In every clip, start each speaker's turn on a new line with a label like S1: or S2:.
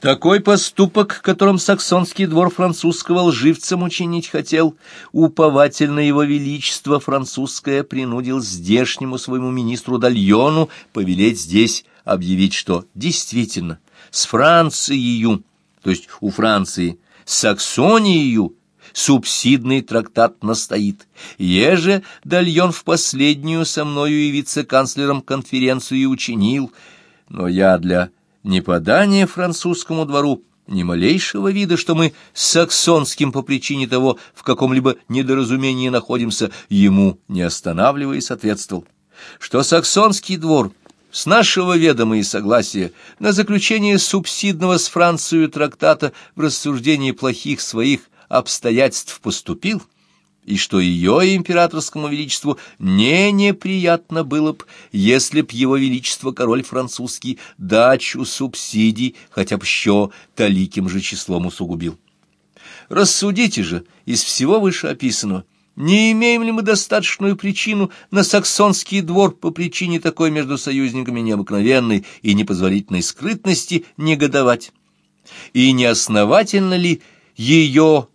S1: Такой поступок, которым саксонский двор французского лживцам учинить хотел, уповательно его величество французское принудил здешнему своему министру Дальону повелеть здесь объявить, что действительно с Францией, то есть у Франции, с Саксонией субсидный трактат настоит. Еже Дальон в последнюю со мною и вице-канцлером конференцию учинил, но я для не подание французскому двору, ни малейшего вида, что мы с саксонским по причине того в каком-либо недоразумении находимся, ему, не останавливаясь, ответствовал, что саксонский двор с нашего ведома и согласия на заключение субсидного с Францией трактата в рассуждении плохих своих обстоятельств поступил, и что ее императорскому величеству не неприятно было б, если б его величество король французский дачу субсидий хотя бы еще таликим же числом усугубил. Рассудите же из всего вышеописанного, не имеем ли мы достаточную причину на саксонский двор по причине такой между союзниками необыкновенной и непозволительной скрытности негодовать? И не основательно ли ее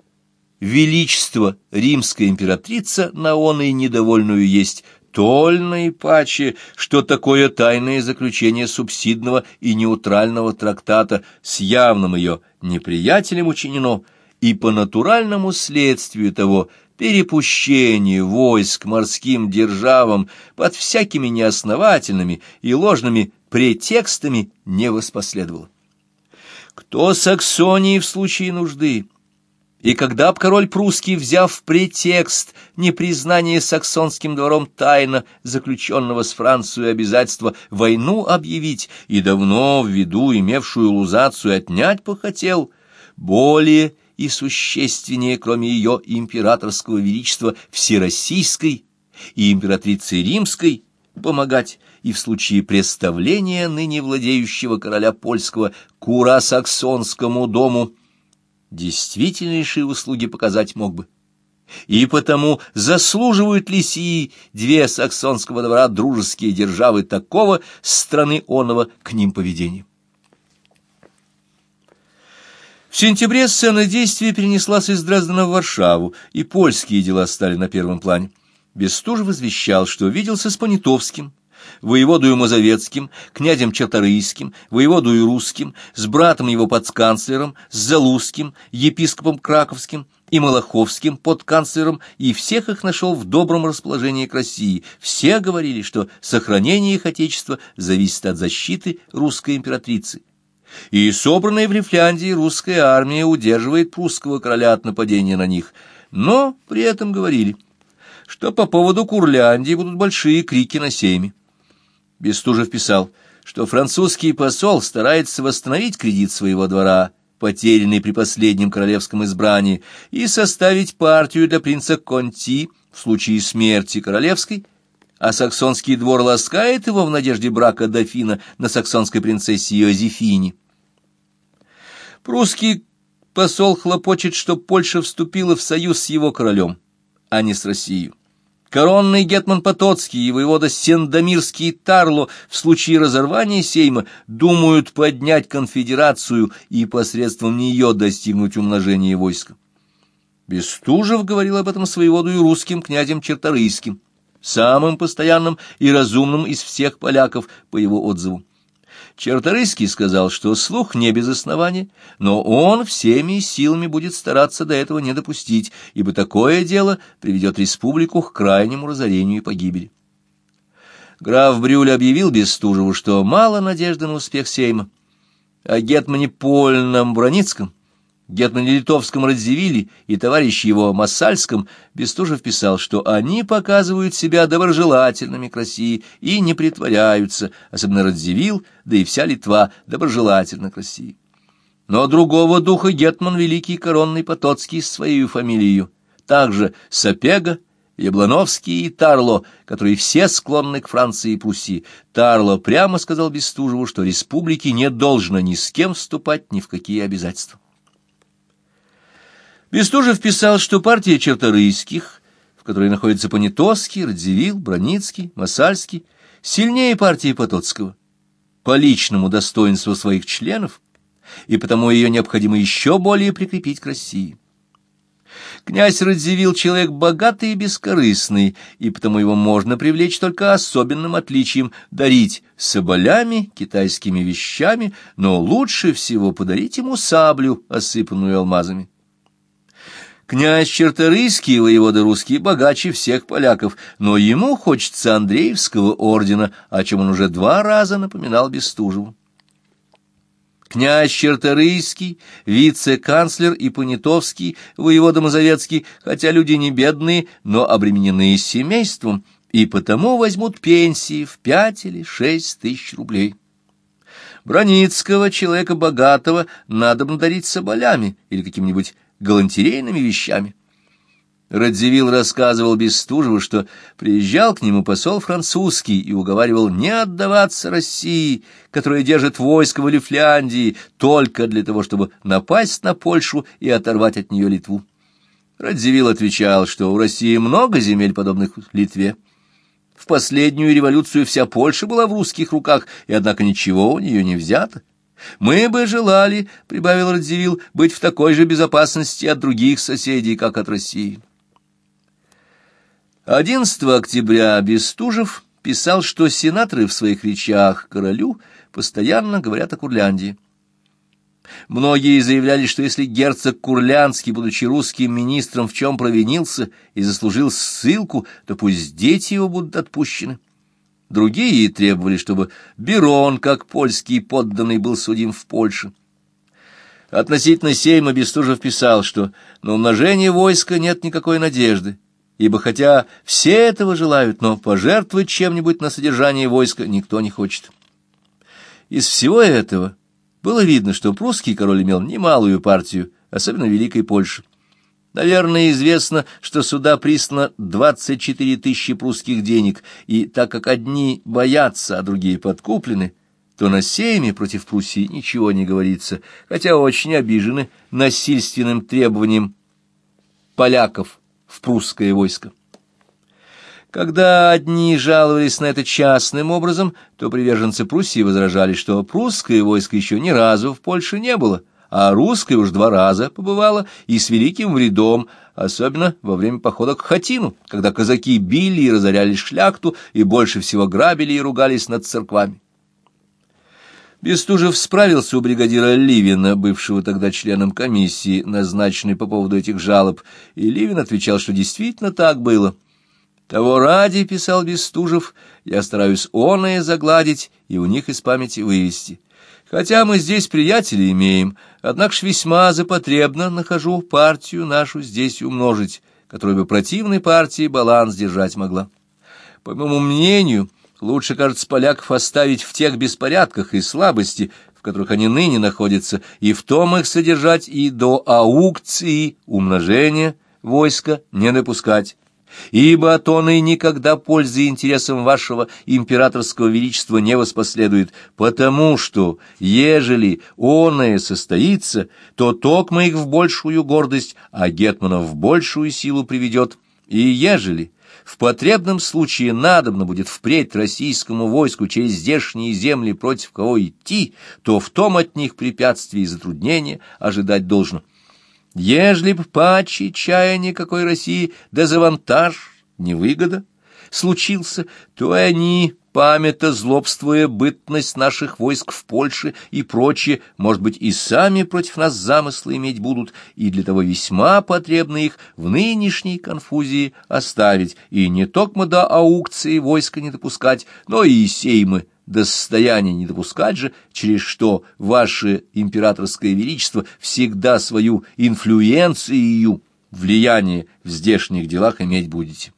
S1: величество римская императрица на он и недовольную есть, тольно и паче, что такое тайное заключение субсидного и неутрального трактата с явным ее неприятелем учинено, и по натуральному следствию того перепущение войск морским державам под всякими неосновательными и ложными претекстами не воспоследовало. Кто Саксонии в случае нужды и когда б король прусский, взяв претекст непризнание саксонским двором тайно заключенного с Францией обязательства войну объявить и давно в виду имевшую лузацию отнять похотел, более и существеннее, кроме ее императорского величества всероссийской и императрицы римской, помогать и в случае представления ныне владеющего короля польского кура саксонскому дому – действительнейшие услуги показать мог бы. И потому заслуживают ли сии две саксонского двора дружеские державы такого страны оного к ним поведения? В сентябре сцена действия перенеслась из Дрездена в Варшаву, и польские дела стали на первом плане. Бестужев извещал, что виделся с Понятовским, воеводою Мазовецким, князем Чарторийским, воеводою Русским, с братом его подсканцлером, с Залузским, епископом Краковским и Малаховским подканцлером, и всех их нашел в добром расположении к России. Все говорили, что сохранение их отечества зависит от защиты русской императрицы. И собранная в Лифляндии русская армия удерживает прусского короля от нападения на них. Но при этом говорили, что по поводу Курляндии будут большие крики на сейме. Бестужев писал, что французский посол старается восстановить кредит своего двора, потерянный при последнем королевском избрании, и составить партию для принца Конти в случае смерти королевской, а саксонский двор ласкает его в надежде брака дофина на саксонской принцессе Йозефине. Прусский посол хлопочет, что Польша вступила в союз с его королем, а не с Россией. Коронный гетман Потоцкий и воевода Сендомирский Тарло в случае разорвания Сейма думают поднять конфедерацию и посредством нее достигнуть умножения войска. Бестужев говорил об этом с воеводу и русским князем Черторийским, самым постоянным и разумным из всех поляков по его отзыву. Черторыйский сказал, что слух не без основания, но он всеми силами будет стараться до этого не допустить, ибо такое дело приведет республику к крайнему разорению и погибели. Граф Брюль объявил Бестужеву, что мало надежды на успех Сейма. О гетмане Польном Броницком гетмане Литовском Радзивилле и товарищ его Массальском Бестужев писал, что они показывают себя доброжелательными к России и не притворяются, особенно Радзивилл, да и вся Литва доброжелательна к России. Но другого духа гетман Великий Коронный Потоцкий с своей фамилией, также Сапега, Яблановский и Тарло, которые все склонны к Франции и Пруссии. Тарло прямо сказал Бестужеву, что республике не должно ни с кем вступать ни в какие обязательства. Бестужев писал, что партия черторийских, в которой находятся Понятовский, Радзивилл, Броницкий, Масальский, сильнее партии Потоцкого. По личному достоинству своих членов и потому ее необходимо еще более прикрепить к России. Князь Радзивилл человек богатый и бескорыстный, и потому его можно привлечь только особенным отличием дарить соболями, китайскими вещами, но лучше всего подарить ему саблю, осыпанную алмазами. Князь Черторийский, воевода русский, богаче всех поляков, но ему хочется Андреевского ордена, о чем он уже два раза напоминал Бестужеву. Князь Черторийский, вице-канцлер и Понятовский, воевода Мазовецкий, хотя люди не бедные, но обремененные семейством, и потому возьмут пенсии в пять или шесть тысяч рублей. Броницкого, человека богатого, надо дарить соболями или какими-нибудь галантерейными вещами. Радзивилл рассказывал Бестужеву, что приезжал к нему посол французский и уговаривал не отдаваться России, которая держит войско в Лифляндии, только для того, чтобы напасть на Польшу и оторвать от нее Литву. Радзивилл отвечал, что у России много земель, подобных Литве. В последнюю революцию вся Польша была в русских руках, и, однако, ничего у нее не взято. «Мы бы желали, — прибавил Радзивилл, — быть в такой же безопасности от других соседей, как от России». 11 октября Бестужев писал, что сенаторы в своих речах королю постоянно говорят о Курляндии. Многие заявляли, что если герцог Курлянский, будучи русским министром, в чем провинился и заслужил ссылку, то пусть дети его будут отпущены. Другие требовали, чтобы Берон, как польский подданный, был судим в Польше. Относительно Сейма Бестужев писал, что на умножение войска нет никакой надежды, ибо хотя все этого желают, но пожертвовать чем-нибудь на содержание войска никто не хочет. Из всего этого было видно, что прусский король имел немалую партию, особенно Великой Польше. Наверное, известно, что сюда прислано 24 тысячи прусских денег, и так как одни боятся, а другие подкуплены, то на сейме против Пруссии ничего не говорится, хотя очень обижены насильственным требованием поляков в прусское войско. Когда одни жаловались на это частным образом, то приверженцы Пруссии возражали, что прусское войско еще ни разу в Польше не было, а русское уж два раза побывало и с великим вредом, особенно во время похода к Хатину, когда казаки били и разоряли шляхту и больше всего грабили и ругались над церквами. Бестужев справился у бригадира Ливина, бывшего тогда членом комиссии, назначенной по поводу этих жалоб, и Ливин отвечал, что действительно так было. «Того ради, — писал Бестужев, — я стараюсь оное загладить и у них из памяти вывести. Хотя мы здесь приятелей имеем, однако ж весьма запотребно нахожу партию нашу здесь умножить, которая бы противной партии баланс держать могла. По моему мнению, — Лучше, кажется, поляков оставить в тех беспорядках и слабости, в которых они ныне находятся, и в том их содержать и до аукции, умножения войска не допускать. Ибо от он и никогда пользы интересам вашего императорского величества не воспоследует, потому что, ежели оное состоится, то токмо их в большую гордость, а гетманов в большую силу приведет, и ежели в потребном случае надобно будет впредь российскому войску через здешние земли против кого идти, то в том от них препятствий и затруднения ожидать должно. Ежели б паче чаяния какой России дезавантаж, невыгода, случился, то они памята, злобствуя бытность наших войск в Польше и прочее, может быть, и сами против нас замыслы иметь будут, и для того весьма потребно их в нынешней конфузии оставить, и не только до аукции войска не допускать, но и сеймы до состояния не допускать же, через что ваше императорское величество всегда свою инфлюенцию, влияние в здешних делах иметь будете.